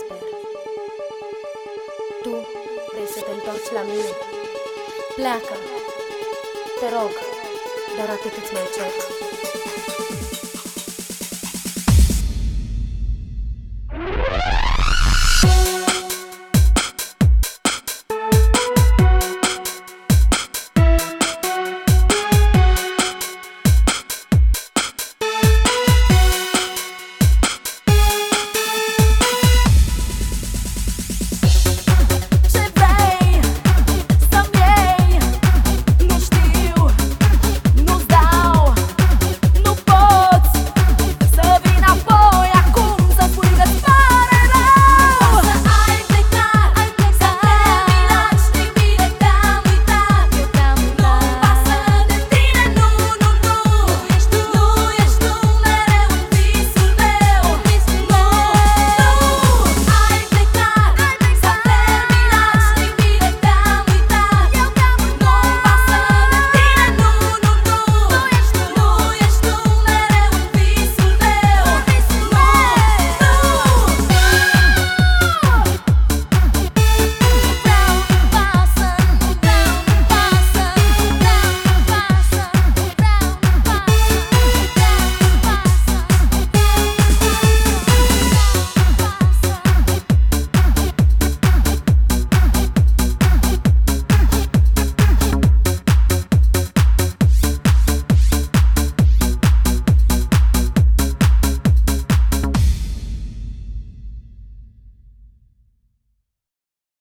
sper. Tu vrei să te întorci la mine. Pleacă, te rog, dar atât îți mai cer.